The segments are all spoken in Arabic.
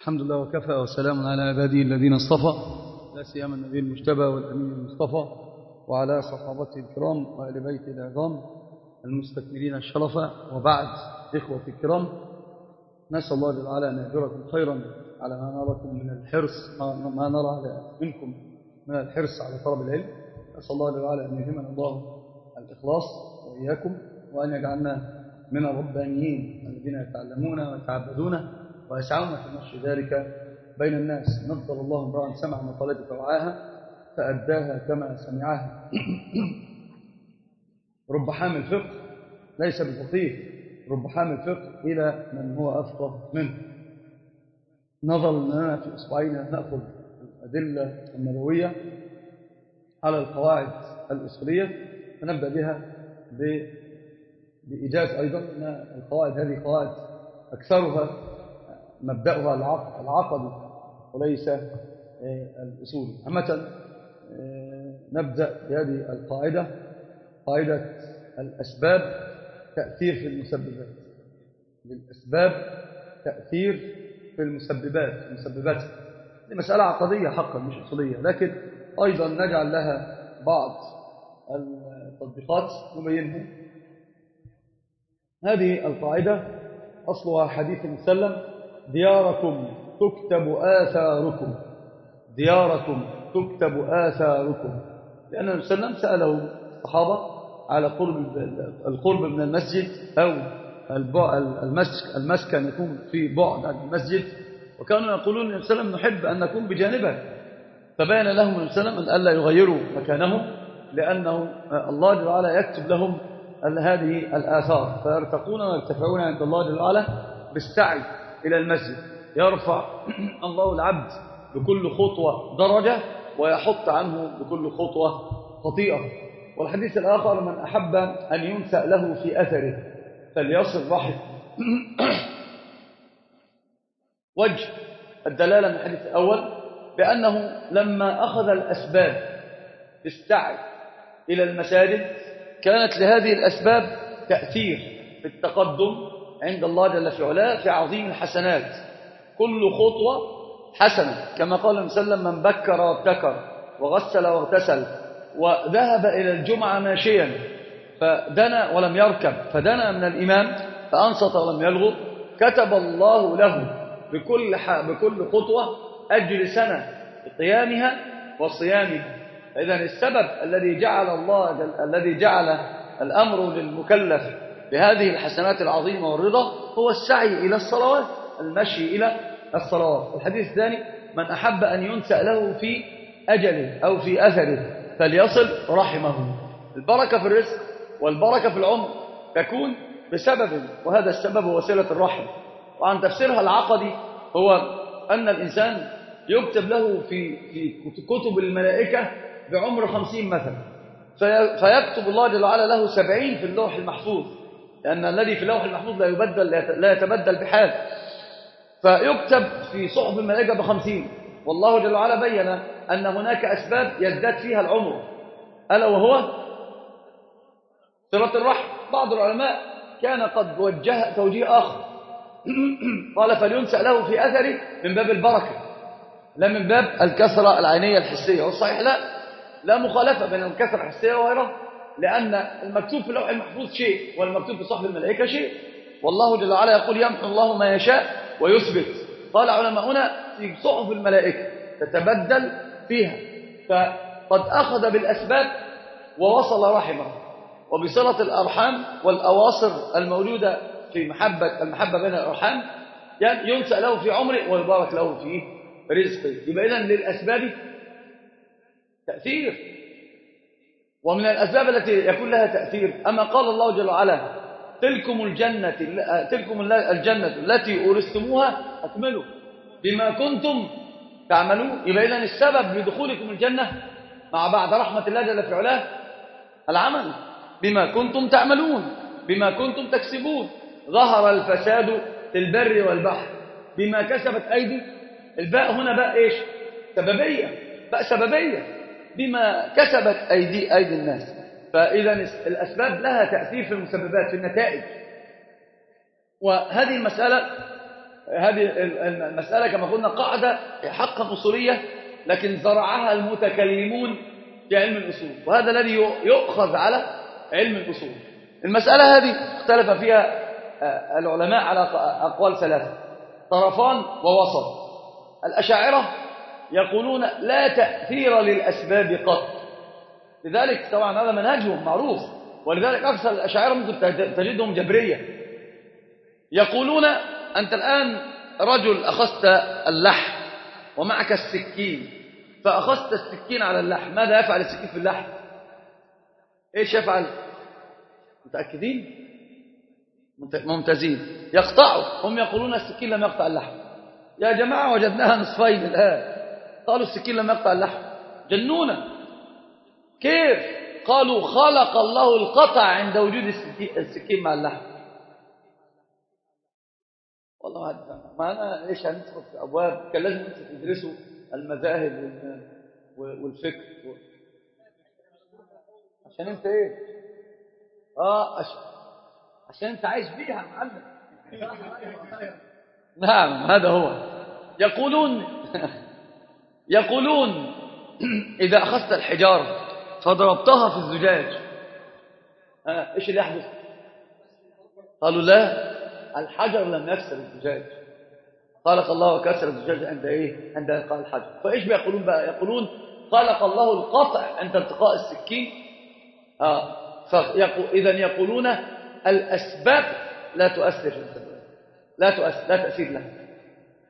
الحمد لله وكفى وسلام على عباده الذين اصطفى. لا سيما النبي المجتبى والامين المصطفى وعلى صحابته الكرام وآل بيته العظام المستكملين الشرف. وبعد إخوة الكرام نسأل الله جل وعلا أن يجركم خيرا على ما نراكم من الحرص ما نرى منكم من الحرص على طلب العلم. نسأل الله جل وعلا أن يلهمنا الله الإخلاص وإياكم وأن يجعلنا من الربانيين الذين يتعلمون ويتعبدون. ويسعون في نشر ذلك بين الناس. نفضل الله امرأ سمع مقالتي فوعاها فأداها كما سمعها. رب حامل فقه ليس بفقيه رب حامل فقه إلى من هو أفقه منه. نظر لنا في أسبوعين نأخذ الأدلة النبوية على القواعد الأصولية فنبدأ بها بإيجاز أيضا أن القواعد هذه قواعد أكثرها مبدأها العقدي وليس الأصولي عامة نبدأ بهذه القاعدة قاعدة الأسباب تأثير في المسببات. للأسباب تأثير في المسببات المسببات دي مسألة عقدية حقا مش أصولية. لكن أيضا نجعل لها بعض التطبيقات نبينها. هذه القاعدة أصلها حديث مسلم دياركم تكتب آثاركم. دياركم تكتب آثاركم. لأن النبي صلى الله عليه وسلم سأله الصحابة على قرب القرب من المسجد أو المسكن يكون في بعد عن المسجد. وكانوا يقولون النبي صلى الله عليه وسلم نحب أن نكون بجانبه. فبين لهم النبي صلى الله عليه وسلم أن ألا يغيروا مكانهم لأنه الله جل وعلا يكتب لهم هذه الآثار. فيرتقون ويرتفعون عند الله جل وعلا بالسعي. إلى المسجد. يرفع الله العبد بكل خطوة درجة ويحط عنه بكل خطوة خطيئة. والحديث الآخر من أحب أن ينسأ له في أثره فليصل رحم وجه الدلالة من الحديث الأول بأنه لما أخذ الأسباب بالسعي إلى المساجد كانت لهذه الأسباب تأثير في التقدم عند الله جل في علاه في عظيم الحسنات. كل خطوة حسنة. كما قال النبي صلى الله عليه وسلم من بكر وابتكر وغسل واغتسل وذهب إلى الجمعة ماشيا فدنا ولم يركب فدنا من الإمام فأنصت ولم يلغط كتب الله له بكل بكل خطوة أجر سنة قيامها وصيامها. إذا السبب الذي جعل الله الذي جعل الأمر للمكلف بهذه الحسنات العظيمة والرضا هو السعي إلى الصلوات المشي إلى الصلوات. الحديث الثاني من أحب أن ينسأ له في أجله أو في أثره فليصل رحمه. البركة في الرزق والبركة في العمر تكون بسبب وهذا السبب هو صلة الرحم. وعن تفسيرها العقدي هو أن الإنسان يكتب له في في كتب الملائكة بعمر خمسين مثلا فيكتب الله جل وعلا له سبعين في اللوح المحفوظ. لأن الذي في اللوح المحفوظ لا يبدل لا يتبدل بحال. فيكتب في صحف الملائكة بخمسين. والله جل وعلا بين أن هناك أسباب يزداد فيها العمر. ألا وهو؟ صلة الرحم. بعض العلماء كان قد وجه توجيه آخر. قال فلينسأ له في أثره من باب البركة لا من باب الكسرة العينية الحسية. والصحيح لا. لا مخالفة بين الكسرة الحسية وغيرها. لأن المكتوب في اللوح المحفوظ شيء والمكتوب في صحف الملائكة شيء. والله جل وعلا يقول يمحو الله ما يشاء ويثبت. قال علماؤنا في صحف الملائكة تتبدل فيها. فقد أخذ بالأسباب ووصل رحمه. وبصلة الأرحام والأواصر الموجودة في محبة المحبة بين الأرحام يعني ينسأ له في عمره ويبارك له في رزقه. يبقى إذن للأسباب تأثير. ومن الأسباب التي يكون لها تأثير أما قال الله جل وعلا تلكم الجنة تلكم الجنة التي أورثتموها أكملوا بما كنتم تعملون. يبقى إذن السبب لدخولكم الجنة مع بعد رحمة الله جل في علاه العمل بما كنتم تعملون بما كنتم تكسبون. ظهر الفساد في البر والبحر بما كسبت أيدي. الباء هنا باء إيش؟ سببية باء سببية. بما كسبت أيدي أيدي الناس. فإذا الأسباب لها تأثير في المسببات في النتائج. وهذه المسألة هذه المسألة كما قلنا قاعدة حقا أصولية لكن زرعها المتكلمون في علم الأصول. وهذا الذي يؤخذ على علم الأصول. المسألة هذه اختلف فيها آه، العلماء على أقوال ثلاثة. طرفان ووسط. الأشاعرة يقولون لا تأثير للأسباب قط. لذلك طبعا هذا منهجهم معروف. ولذلك أكثر الأشاعرة ممكن تجدهم جبرية. يقولون أنت الآن رجل أخذت اللحم ومعك السكين فأخذت السكين على اللحم ماذا يفعل السكين في اللحم؟ إيش يفعل؟ متأكدين؟ ممتازين. يقطعوا هم يقولون السكين لم يقطع اللحم. يا جماعة وجدناها نصفين الآن. قالوا السكين لم يقطع اللحم. جنونا. كيف؟ قالوا خلق الله القطع عند وجود السكين مع اللحم. والله ما أنا إيش هندخل في أبواب؟ كان لازم أنتم تدرسوا المذاهب والفكر عشان أنت إيه؟ آه عشان أنت عايش بيها يا معلم. نعم هذا هو. يقولون يقولون إذا أخذت الحجارة فضربتها في الزجاج. آه، إيش اللي يحدث؟ قالوا لا الحجر لم يكسر الزجاج. خلق الله وكسر الزجاج عند إيه؟ عند إلقاء الحجر. فإيش بيقولون بقى؟ يقولون خلق الله القطع عند التقاء السكين. آه اذا يقولون الأسباب لا تؤثر لا تؤثر لا تأثير لها.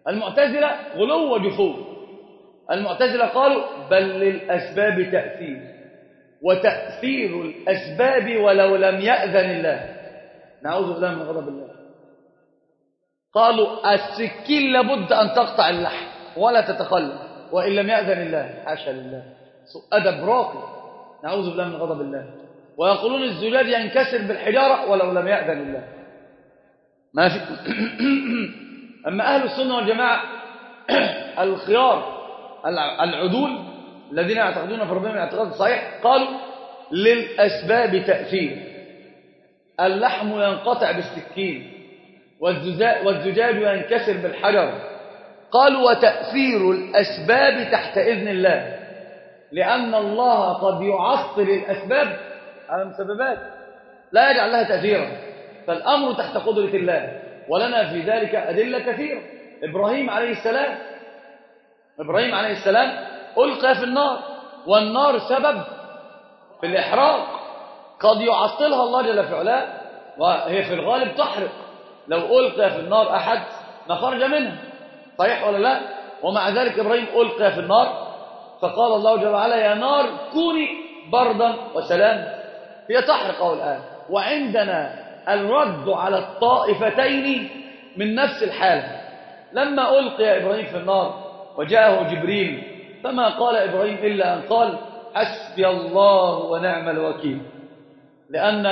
المعتزلة غلو وجفو المعتزلة قالوا بل للأسباب تأثير وتأثير الأسباب ولو لم يأذن الله. نعوذ بالله من غضب الله. قالوا السكين لابد أن تقطع اللحم ولا تتخلى وإن لم يأذن الله. حاشا لله. أدب راقي. نعوذ بالله من غضب الله. ويقولون الزجاج ينكسر بالحجارة ولو لم يأذن الله. ما في أما أهل السنة والجماعة الخيار العدول الذين يعتقدون في ربهم الاعتقاد الصحيح قالوا للأسباب تأثير. اللحم ينقطع بالسكين والزجاج ينكسر بالحجر. قال وتأثير الأسباب تحت إذن الله لأن الله قد يعطل الأسباب على المسببات. لا يجعل لها تأثيرا. فالأمر تحت قدرة الله ولنا في ذلك أدلة كثيرة. إبراهيم عليه السلام إبراهيم عليه السلام ألقى في النار والنار سبب في الإحراق قد يعطلها الله جل في علاه وهي في الغالب تحرق. لو ألقى في النار أحد ما خرج منها صحيح ولا لا؟ ومع ذلك إبراهيم ألقى في النار فقال الله جل وعلا يا نار كوني بردا وسلام هي تحرق الآن وعندنا الرد على الطائفتين من نفس الحالة. لما ألقي إبراهيم في النار وجاءه جبريل فما قال إبراهيم إلا أن قال حسبي الله ونعم الوكيل. لأن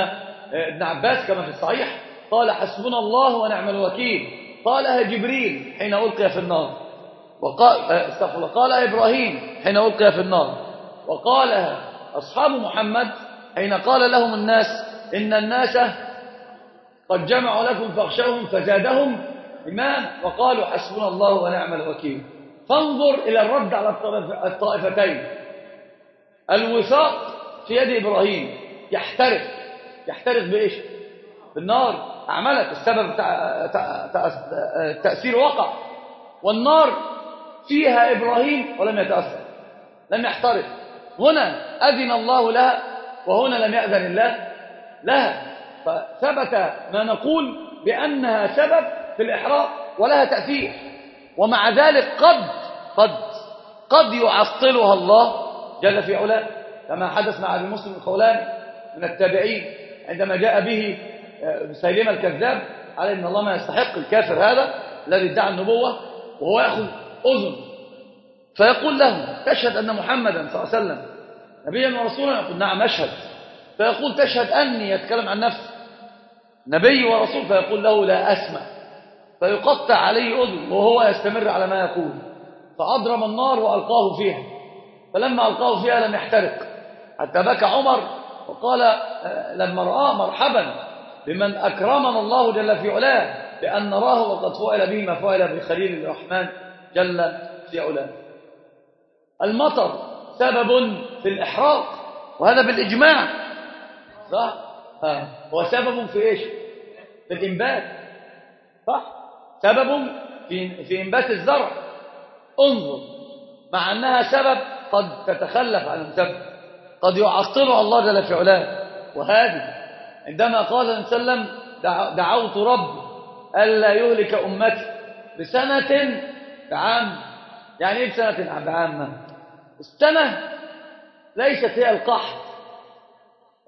ابن عباس كما في الصحيح قال حسبنا الله ونعم الوكيل. قالها جبريل حين ألقي في النار. وقال استغفر قال إبراهيم حين ألقي في النار. وقالها أصحاب محمد حين قال لهم الناس إن الناس قد جمعوا لكم فاخشوهم فزادهم إيمان وقالوا حسبنا الله ونعم الوكيل. فانظر إلى الرد على الطائفتين. الوثاق في يد إبراهيم. يحترق. يحترق بإيش؟ بالنار. أعملت السبب التأثير وقع. والنار فيها إبراهيم ولم يتأثر. لم يحترق. هنا أذن الله لها وهنا لم يأذن الله لها. فثبت ما نقول بأنها سبب في الإحراق ولها تأثير. ومع ذلك قد قد قد يعطلها الله جل في علاه. كما حدث مع أبي مسلم الخولاني من التابعين عندما جاء به مسيلمة الكذاب على إن الله ما يستحق الكافر هذا الذي ادعى النبوة وهو يأخذ أذن. فيقول له تشهد أن محمدا صلى الله عليه وسلم نبيا ورسولا؟ يقول نعم أشهد. فيقول تشهد أني يتكلم عن نفسه نبي ورسول. فيقول له لا أسمع. فيقطع عليه أذن وهو يستمر على ما يقول. فأضرم النار وألقاه فيها فلما ألقاه فيها لم يحترق حتى بكى عمر وقال لما رآه مرحبا بمن أكرمنا الله جل في علاه بأن نراه وقد فعل به ما فعل بخليل الرحمن جل في علاه المطر سبب في الإحراق وهذا بالإجماع صح؟ ها. هو سبب في إيش؟ في الإنبات صح؟ سبب في, في إنبات الزرع انظر مع أنها سبب قد تتخلف عن السبب قد يعطله الله جل في علاه. وهذه عندما قال صلى الله عليه وسلم دعوت ربي ألا يهلك أمتي بسنة بعام يعني إيه بسنة بعامة السنة ليست هي القحط.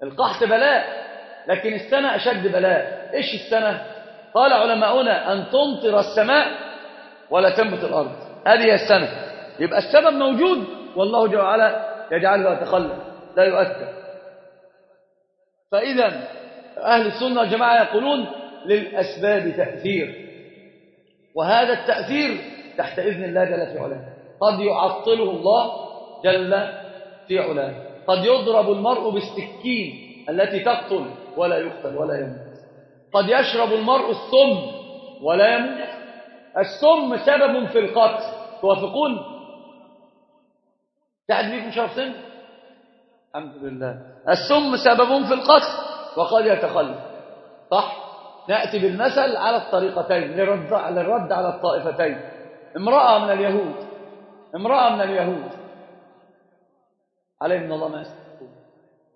القحط بلاء لكن السنة أشد بلاء. إيش السنة؟ قال علماؤنا أن تمطر السماء ولا تنبت الأرض. هذه السنة. يبقى السبب موجود والله جل وعلا يجعله يتخلف لا يؤثر. فإذا أهل السنة والجماعة يقولون للأسباب تأثير وهذا التأثير تحت إذن الله جل في علاه. قد يعطله الله جل في علاه. قد يضرب المرء بالسكين التي تقتل ولا يقتل ولا يموت. قد يشرب المرء السم ولا يموت. السم سبب في القتل. توافقون؟ تعد بيكم سم الحمد لله. السم سبب في القتل وقد يتخلف. صح؟ نأتي بالمثل على الطريقتين للرد, على الطائفتين. امرأة من اليهود امرأة من اليهود. عليه من الله ما يستحقون.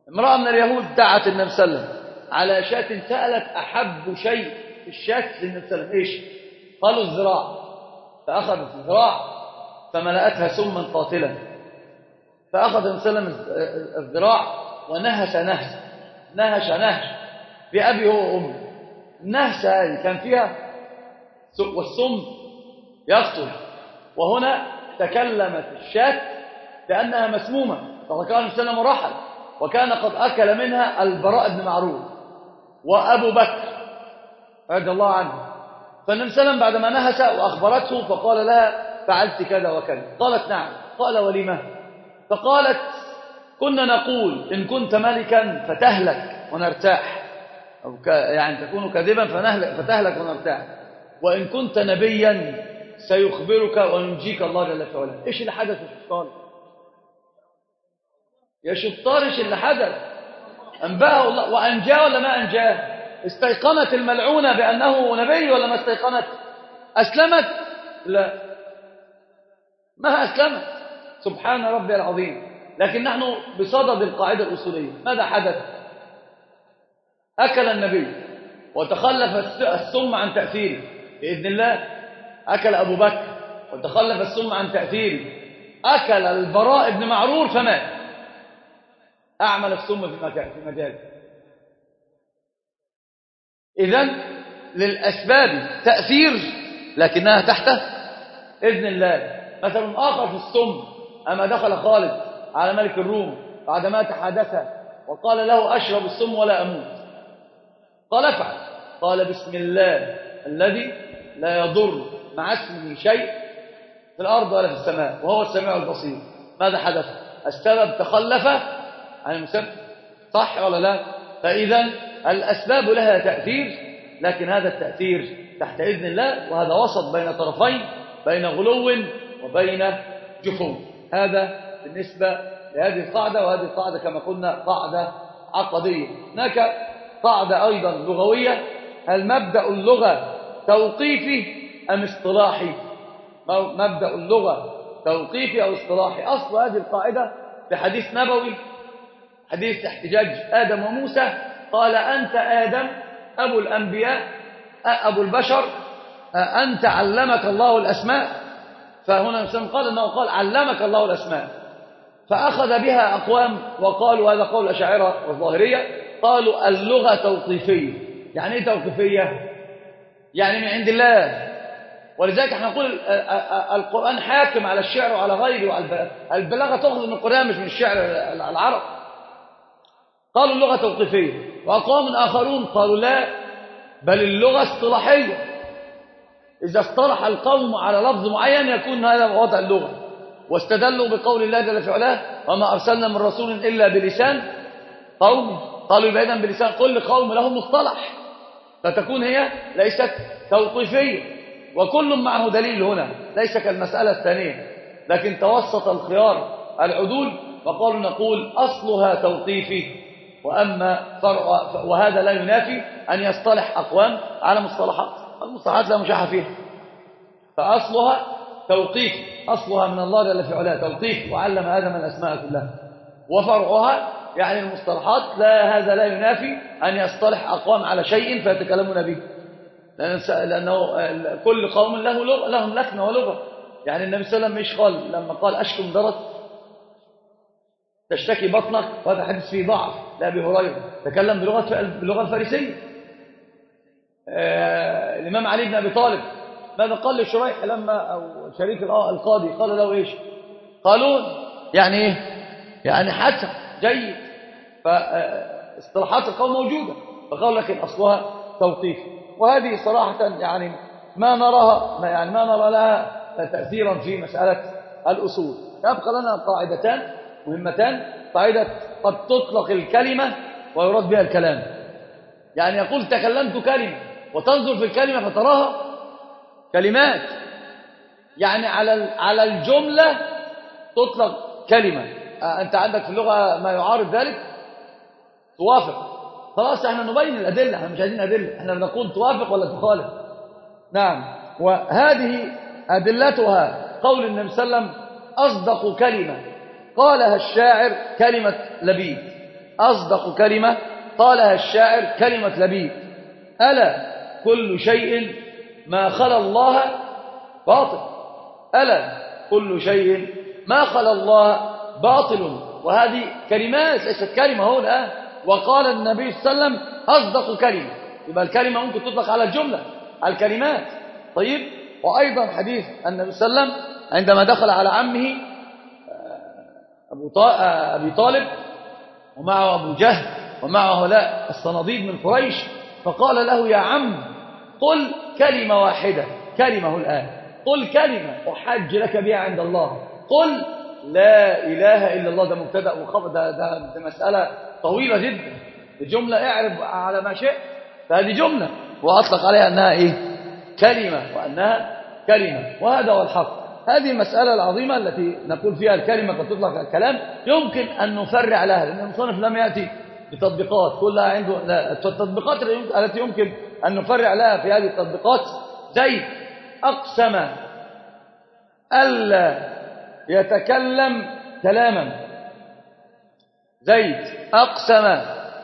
امرأة من اليهود دعت النبي صلى الله عليه وسلم على شاة سألت أحب شيء في الشاة للنبي صلى الله عليه وسلم. إيش؟ قالوا الزراع فأخذت الزراع فملأتها سما قاتلا. فأخذ وسلم الذراع ونهش نهش. نهش نهش بأبي هو وأمي النهش هذه كان فيها والسم يقتل وهنا تكلمت الشاة لأنها مسمومة. عليه وسلم رحل وكان قد أكل منها البراء بن معروف. وأبو بكر رضي الله عنه. فالنبي صلى الله عليه وسلم بعدما نهش وأخبرته فقال لها فعلت كذا وكذا. قالت نعم. قال ولما فقالت كنا نقول إن كنت ملكا فتهلك ونرتاح. أو. يعني تكون كذبا فنهلك فتهلك ونرتاح. وإن كنت نبيا سيخبرك وينجيك الله جل في علاه إيش اللي حدث يا شطار يا شطار إيش اللي حدث؟ أنبأه الله. وأنجاه ولا ما أنجاه؟ استيقنت الملعونة بأنه نبي ولا ما استيقنت؟ أسلمت؟ لا. ما أسلمت. سبحان ربي العظيم. لكن نحن بصدد القاعدة الأصولية. ماذا حدث؟ أكل النبي وتخلف السم عن تأثيره. بإذن الله أكل أبو بكر وتخلف السم عن تأثيره. أكل البراء بن معرور فمات. أعمل السم في مكان إذن للأسباب تأثير لكنها تحت إذن الله. مثل آخر في السم أما دخل خالد على ملك الروم بعدما تحدث وقال له أشرب السم ولا أموت. قال افعل. قال بسم الله الذي لا يضر مع اسمه شيء في الأرض ولا في السماء وهو السميع البصير. ماذا حدث؟ السبب تخلف عن المسبب صح ولا لا؟ فإذا الأسباب لها تأثير لكن هذا التأثير تحت إذن الله وهذا وسط بين طرفين بين غلو وبين جفو هذا بالنسبة لهذه القاعدة وهذه القاعدة كما قلنا قاعدة عقدية. هناك قاعدة أيضا لغوية هل مبدأ اللغة توقيفي أم اصطلاحي؟ مبدأ اللغة توقيفي أو اصطلاحي؟ أصل هذه القاعدة في حديث نبوي حديث احتجاج آدم وموسى قال أنت آدم أبو الأنبياء أبو البشر أنت علمك الله الأسماء. فهنا قال أنه قال علمك الله الأسماء. فأخذ بها أقوام وقالوا هذا قول الأشاعرة والظاهرية قالوا اللغة توقيفية. يعني إيه توقيفية؟ يعني من عند الله. ولذلك إحنا نقول القرآن حاكم على الشعر وعلى غيره وعلى البلاغة تأخذ من القرآن مش من الشعر العرب. قالوا اللغة توقيفية وأقوام آخرون قالوا لا بل اللغة اصطلاحية. إذا اصطلح القوم على لفظ معين يكون هذا وضع اللغة. واستدلوا بقول الله جل في علاه وما أرسلنا من رسول إلا بلسان قوم. قالوا إذن بلسان كل قوم لهم مصطلح. فتكون هي ليست توقيفية. وكل معه دليل هنا ليس كالمسألة الثانية. لكن توسط الخيار العدول وقالوا نقول أصلها توقيفي. وأما فرع وهذا لا ينافي أن يصطلح أقوام على مصطلحات. المصطلحات لا مشاحة فيها. فأصلها توقيف. أصلها من الله جل في علاه توقيف. وعلم آدم الأسماء كلها. وفرعها يعني المصطلحات لا هذا لا ينافي أن يصطلح أقوام على شيء فيتكلمون به. لأنه كل قوم له لهم لكنة ولغة. يعني النبي صلى الله عليه وسلم مش قال لما قال أشكم درس تشتكي بطنك وهذا حديث فيه ضعف. لأبي هريرة. تكلم بلغة باللغة الفارسية. آه الإمام علي بن أبي طالب. ماذا قال لشريح لما أو شريك القاضي؟ قال له إيش؟ قالون يعني إيه؟ يعني حسن جيد. فاصطلاحات القوم موجودة. فقال لكن أصلها توقيف. وهذه صراحة يعني ما نراها يعني ما نرى لها تأثيرا في مسألة الأصول. يبقى لنا قاعدتان. مهمتان قاعدة قد تطلق الكلمة ويراد بها الكلام. يعني يقول تكلمت كلمة وتنظر في الكلمة فتراها كلمات. يعني على على الجملة تطلق كلمة. أنت عندك في اللغة ما يعارض ذلك؟ توافق. خلاص إحنا نبين الأدلة. إحنا مش عايزين أدلة. إحنا بنقول توافق ولا تخالف. نعم. وهذه أدلتها قول النبي صلى الله عليه وسلم أصدق كلمة. قالها الشاعر كلمة لبيد. أصدق كلمة قالها الشاعر كلمة لبيد. ألا كل شيء ما خلا الله باطل. ألا كل شيء ما خلا الله باطل. وهذه كلمات ليست كلمة الآن وقال النبي صلى الله عليه وسلم أصدق كلمة. يبقى الكلمة ممكن تطلق على الجملة الكلمات. طيب؟ وأيضا حديث النبي صلى الله عليه وسلم عندما دخل على عمه أبي طالب ومعه أبو جهل ومعه هؤلاء الصناديد من قريش فقال له يا عم قل كلمة واحدة كلمة الآن قل كلمة أحج لك بها عند الله قل لا إله إلا الله ده مبتدأ وخبر ده, ده, ده مسألة طويلة جدا الجملة اعرف على ما شئت فهذه جملة وأطلق عليها أنها إيه؟ كلمة وأنها كلمة وهذا هو الحق. هذه المسألة العظيمة التي نقول فيها الكلمة قد تطلق الكلام يمكن أن نفرع لها لأن المصنف لم يأتي بتطبيقات. كلها عنده لا التطبيقات التي يمكن أن نفرع لها في هذه التطبيقات زيد أقسم ألا يتكلم كلاما. زيد أقسم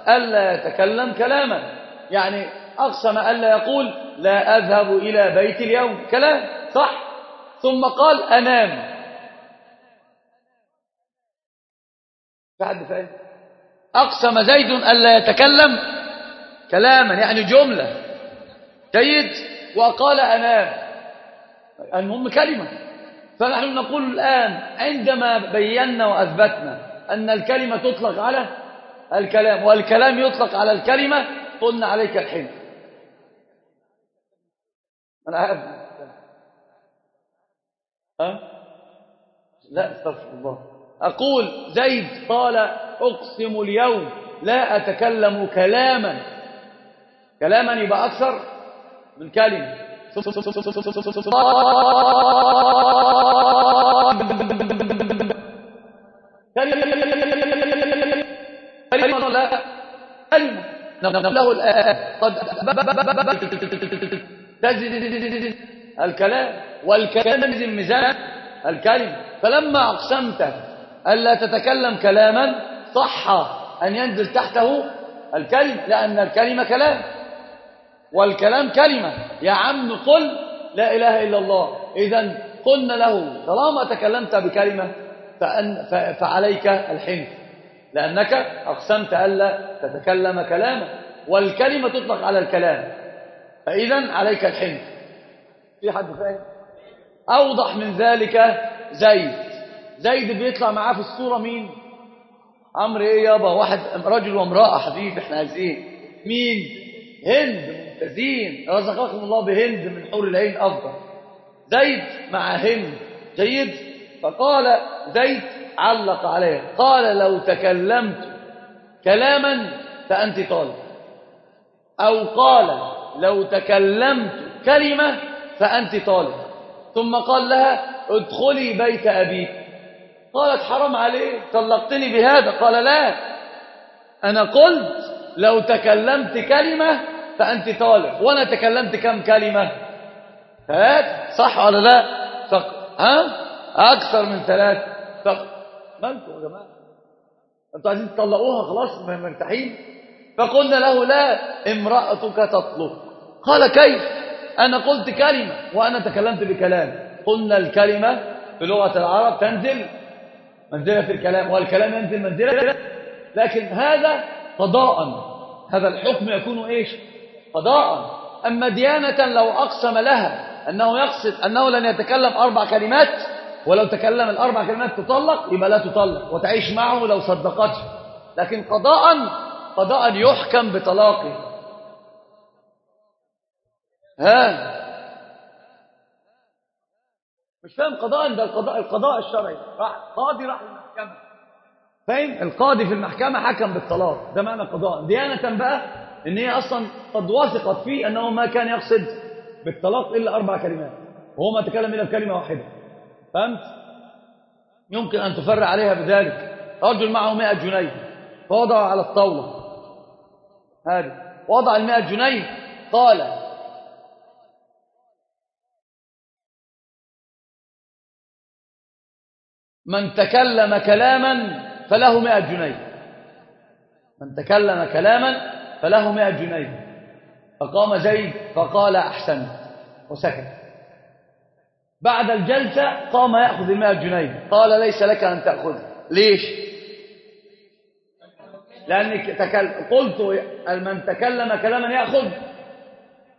ألا يتكلم كلاما. يعني أقسم ألا يقول لا أذهب إلى بيت اليوم. كلام صح؟ ثم قال أنام. حد فاهم أقسم زيد ألا يتكلم كلاما يعني جملة. جيد. وقال أنام. المهم كلمة. فنحن نقول الآن عندما بينا وأثبتنا أن الكلمة تطلق على الكلام والكلام يطلق على الكلمة قلنا عليك الحين أنا لا استغفر الله. أقول زيد قال أقسم اليوم لا أتكلم كلاما. كلاما يبقى أكثر من كلمة. كلمة. لا. كلمة. له الآن. قد تزيد. الكلام والكلام يزن ميزان الكلمة فلما أقسمت ألا تتكلم كلاما صح أن ينزل تحته الكلمة لأن الكلمة كلام. والكلام كلمة. يا عم قل لا إله إلا الله. إذا قلنا له طالما تكلمت بكلمة فأن فعليك الحنف. لأنك أقسمت ألا تتكلم كلاما. والكلمة تطلق على الكلام. فإذا عليك الحنف. في حد فاهم؟ أوضح من ذلك زيد. زيد بيطلع معاه في الصورة مين؟ عمرو إيه يابا واحد رجل وامرأة حبيبي إحنا عايزين. مين؟ هند ممتازين. رزقكم الله بهند من حور العين أفضل. زيد مع هند. جيد؟ فقال زيد علق عليه. قال لو تكلمت كلاما فأنت طالب. أو قال لو تكلمت كلمة فأنت طالب. ثم قال لها ادخلي بيت أبيك. قالت حرام عليه طلقتني بهذا. قال لا. أنا قلت لو تكلمت كلمة فأنت طالب. وأنا تكلمت كم كلمة؟ هات صح ولا لا؟ فق... ها؟ أكثر من ثلاث. فق... مالكم يا جماعة؟ أنتوا عايزين تطلقوها؟ خلاص مرتاحين. فقلنا له لا امرأتك تطلق. قال كيف؟ أنا قلت كلمة وأنا تكلمت بكلام. قلنا الكلمة في لغة العرب تنزل منزلة الكلام والكلام ينزل منزلة. لكن هذا قضاء. هذا الحكم يكون إيش؟ قضاء. أما ديانة لو أقسم لها أنه يقصد أنه لن يتكلم أربع كلمات ولو تكلم الأربع كلمات تطلق يبقى لا تطلق وتعيش معه لو صدقته. لكن قضاء قضاء يحكم بطلاقه. ها؟ مش فاهم قضاء ده القضاء القضاء الشرعي. راح قاضي راح المحكمة. فاهم؟ القاضي في المحكمة حكم بالطلاق. ده معنى قضاء. ديانة بقى إن هي أصلا قد وثقت فيه أنه ما كان يقصد بالطلاق إلا أربع كلمات. وهو ما تكلم إلا بكلمة واحدة. فهمت؟ يمكن أن تفرع عليها بذلك. رجل معه 100 جنيه. فوضع على الطاولة. هذه. وضع ال 100 جنيه. قال من تكلم كلاما فله 100 جنيه. من تكلم كلاما فله 100 جنيه. فقام زيد فقال أحسنت وسكت. بعد الجلسة قام يأخذ المائة جنيه. قال ليس لك أن تأخذ. ليش؟ لأنك. قلت من تكلم كلاما يأخذ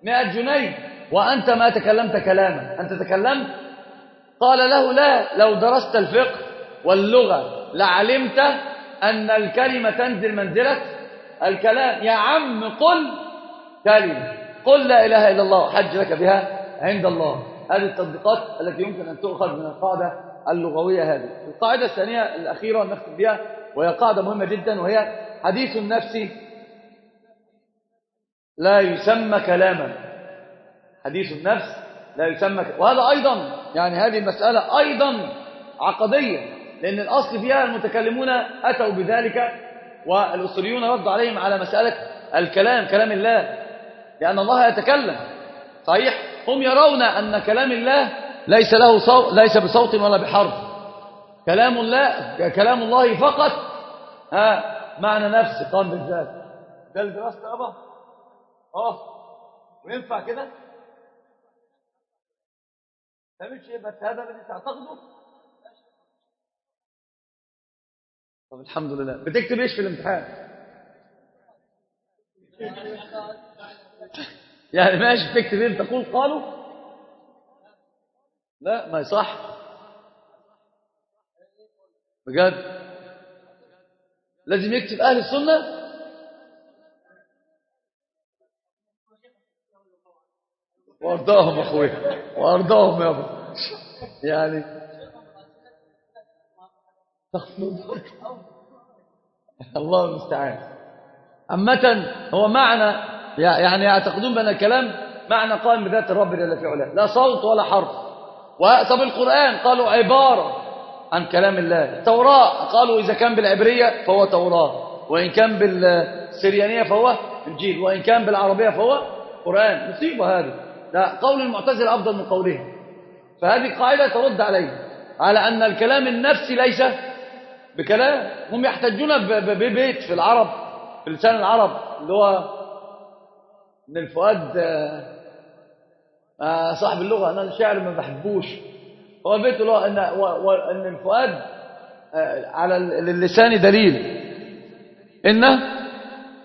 مائة جنيه. وأنت ما تكلمت كلاما. أنت تكلمت قال له لا لو درست الفقه واللغة لعلمت أن الكلمة تنزل منزلة. الكلام يا عم قل كلمة قل لا إله إلا الله حج لك بها عند الله. هذه التطبيقات التي يمكن أن تؤخذ من القاعدة اللغوية هذه. القاعدة الثانية الأخيرة نختم بها وهي قاعدة مهمة جدا وهي حديث النفس لا يسمى كلاما. حديث النفس لا يسمى. وهذا أيضا يعني هذه المسألة أيضا عقدية لأن الأصل فيها المتكلمون أتوا بذلك والأصوليون ردوا عليهم على مسألة الكلام كلام الله لأن الله يتكلم. صحيح؟ هم يرون أن كلام الله ليس له صوت ليس بصوت ولا بحرف. كلام الله كلام الله فقط ها معنى نفس قام بالذات. ده الدراسة أبا؟ آه وينفع كده؟ تعملش إيه بس هذا الذي تعتقده؟ طب الحمد لله. بتكتب إيش في الامتحان. يعني ماشي بتكتب إيه تقول قالوا؟ لا ما يصح بجد؟ لازم يكتب أهل السنة؟ وارضاهم اخويا وأرضاهم يا أبو. يعني الله المستعان. عامة هو معنى يعني يعتقدون بأن الكلام معنى قائم بذات الرب جل في علاه. لا صوت ولا حرف. طب القرآن قالوا عبارة عن كلام الله. التوراة قالوا إذا كان بالعبرية فهو توراة. وإن كان بالسريانية فهو إنجيل. وإن كان بالعربية فهو قرآن. مصيبة هذه. لا قول المعتزلة أفضل من قولهم. فهذه قاعدة ترد عليه على أن الكلام النفسي ليس بكلام هم يحتجون ببيت في العرب في لسان العرب اللي هو من الفؤاد آه صاحب اللغة. أنا الشاعر ما بحبوش. هو البيت اللي هو أن, أن الفؤاد آه على اللسان دليل. إن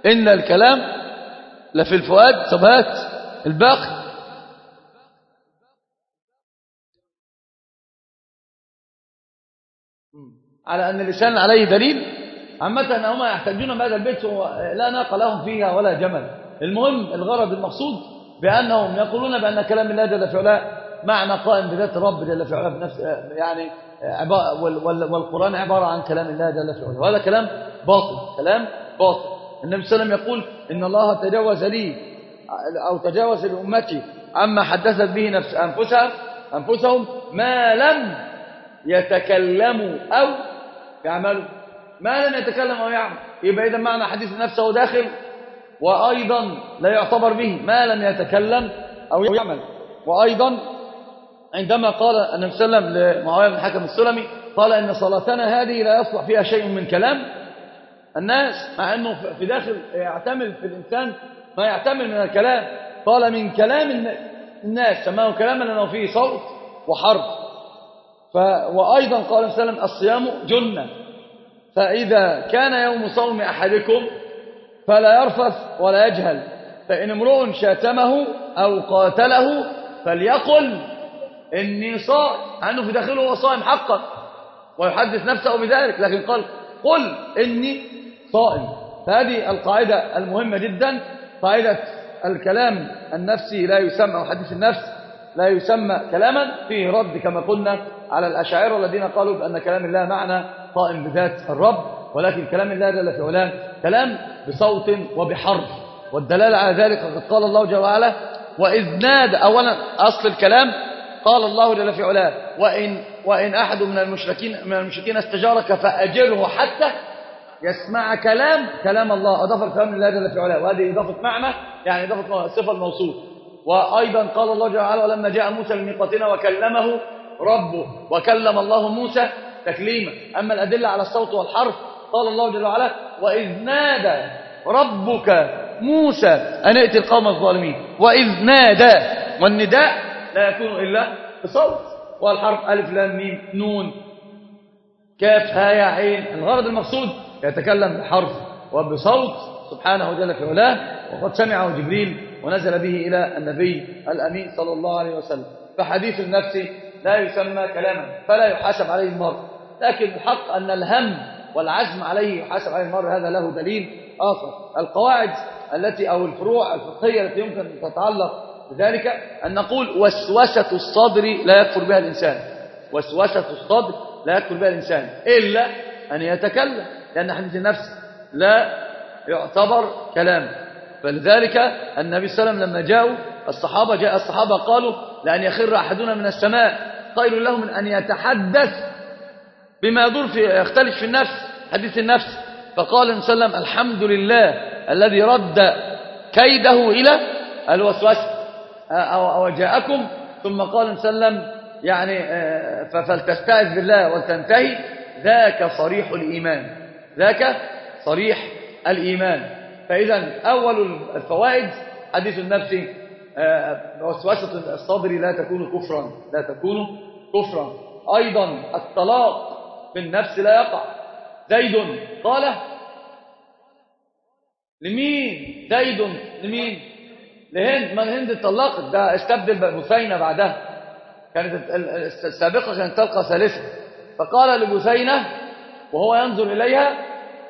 إن الكلام لفي الفؤاد ثبات الباقي على أن اللسان عليه دليل. عامة أن هم يحتاجون بهذا البيت لا ناقة لهم فيها ولا جمل. المهم الغرض المقصود بأنهم يقولون بأن كلام الله جل في معنى قائم بذات الرب جل في علاه بنفس يعني والقرآن عبارة عن كلام الله جل في وهذا كلام باطل. كلام باطل. النبي صلى الله عليه وسلم يقول إن الله تجاوز لي أو تجاوز لأمتي عما حدثت به نفس أنفسها أنفسهم ما لم يتكلموا أو يعملوا ما لم يتكلم أو يعمل. يبقى إذا معنى حديث النفس هو داخل وأيضا لا يعتبر به ما لم يتكلم أو يعمل. وأيضا عندما قال النبي صلى الله عليه وسلم لمعاوية بن الحكم السلمي قال إن صلاتنا هذه لا يصلح فيها شيء من كلام الناس مع أنه في داخل يعتمل في الإنسان ما يعتمل من الكلام. قال من كلام الناس سماه كلاما لأنه فيه صوت وحرف ف... وأيضا قال صلى الله عليه وسلم الصيام جنة. فإذا كان يوم صوم أحدكم فلا يرفث ولا يجهل. فإن امرؤ شاتمه أو قاتله فليقل إني صائم عنه في داخله هو صائم حقا ويحدث نفسه بذلك لكن قال قل إني صائم. فهذه القاعدة المهمة جدا. قاعدة الكلام النفسي لا يسمى حديث النفس لا يسمى كلاما فيه رد كما قلنا على الأشاعرة الذين قالوا بأن كلام الله معنى قائم بذات الرب ولكن كلام الله جل في علاه كلام بصوت وبحرف. والدلالة على ذلك قد قال الله جل وعلا وإذ نادى أولا أصل الكلام قال الله جل في علاه وإن, وإن أحد من المشركين من المشركين استجارك فأجره حتى يسمع كلام كلام الله. أضاف الكلام لله جل في علاه وهذه إضافة معنى يعني إضافة صفة الموصول وأيضا قال الله جل وعلا ولما جاء موسى لميقاتنا وكلمه ربه وكلم الله موسى تكليما. أما الأدلة على الصوت والحرف قال الله جل وعلا وإذ نادى ربك موسى أن ائت القوم الظالمين وإذ نادى والنداء لا يكون إلا بصوت والحرف ألف لام ميم نون كاف ها يا عين الغرض المقصود يتكلم بحرف وبصوت سبحانه جل في علاه وقد سمعه جبريل ونزل به إلى النبي الأمين صلى الله عليه وسلم. فحديث النفس لا يسمى كلاما فلا يحاسب عليه المرء. لكن الحق أن الهم والعزم عليه يحاسب عليه المرء هذا له دليل آخر. القواعد التي أو الفروع الفقهية التي يمكن أن تتعلق بذلك أن نقول وسوسة الصدر لا يكفر بها الإنسان. وسوسة الصدر لا يكفر بها الإنسان إلا أن يتكلم. لأن حديث النفس لا يعتبر كلام. فلذلك النبي صلى الله عليه وسلم لما جاءوا الصحابة جاء الصحابة قالوا لأن يخر أحدنا من السماء خير له من أن يتحدث بما يدور في يختلف في النفس حديث النفس. فقال النبي صلى الله عليه وسلم الحمد لله الذي رد كيده إلى الوسوسة أو, أو جاءكم. ثم قال النبي صلى الله عليه وسلم يعني فلتستعذ بالله وتنتهي ذاك صريح الإيمان ذاك صريح الإيمان. فإذا أول الفوائد حديث النفس وسوسة الصدر لا تكون كفرا لا تكون كفرا. أيضا الطلاق في النفس لا يقع. زيد قال لمين؟ زيد لمين؟ لهند. من هند اتطلقت؟ ده استبدل بثينة بعدها. كانت السابقة كانت تلقى ثالثة. فقال لبثينة وهو ينظر إليها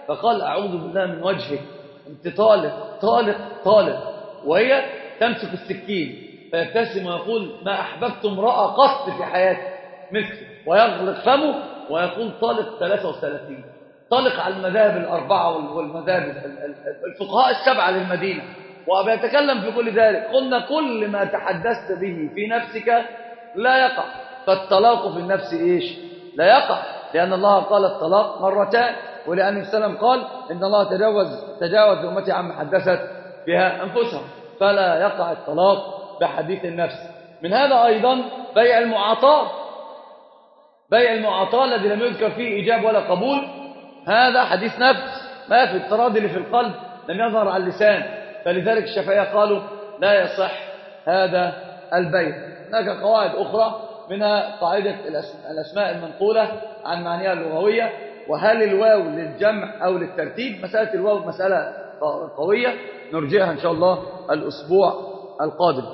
فقال أعوذ بالله من وجهك. انت طالق طالق طالق. وهي تمسك السكين فيبتسم ويقول ما أحببت امرأة قط في حياتي. مثل ويغلق فمه ويقول طالق 33 طالق على المذاهب الأربعة والمذاهب الفقهاء السبعة للمدينة. وبيتكلم في كل ذلك. قلنا كل ما تحدثت به في نفسك لا يقع. فالطلاق في النفس إيش؟ لا يقع. لأن الله قال الطلاق مرتان. ولأن النبي صلى الله عليه وسلم قال إن الله تجاوز تجاوز أمتي عما حدثت بها أنفسهم فلا يقع الطلاق بحديث النفس. من هذا أيضا بيع المعاطاة بيع المعاطاة الذي لم يذكر فيه إيجاب ولا قبول. هذا حديث نفس ما في التراضي اللي في القلب لم يظهر على اللسان. فلذلك الشافعية قالوا لا يصح هذا البيع. هناك قواعد أخرى منها قاعدة الأسماء المنقولة عن معانيها اللغوية. وهل الواو للجمع أو للترتيب؟ مسألة الواو مسألة قوية. نرجعها إن شاء الله الأسبوع القادم.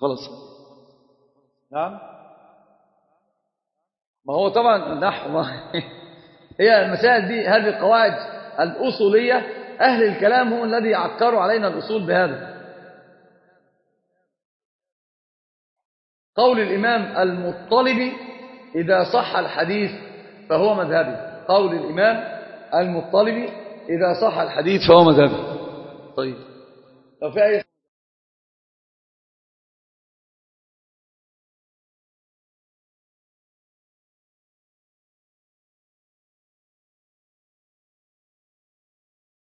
خلاص. نعم. ما هو طبعا نحو هي المسائل دي هذه القواعد الأصولية. أهل الكلام هم الذي عكروا علينا الأصول بهذا. قول الإمام المطلبي إذا صح الحديث فهو مذهبي. قول الإمام المطلبي إذا صح الحديث فهو مذهبي. طيب. لو في أي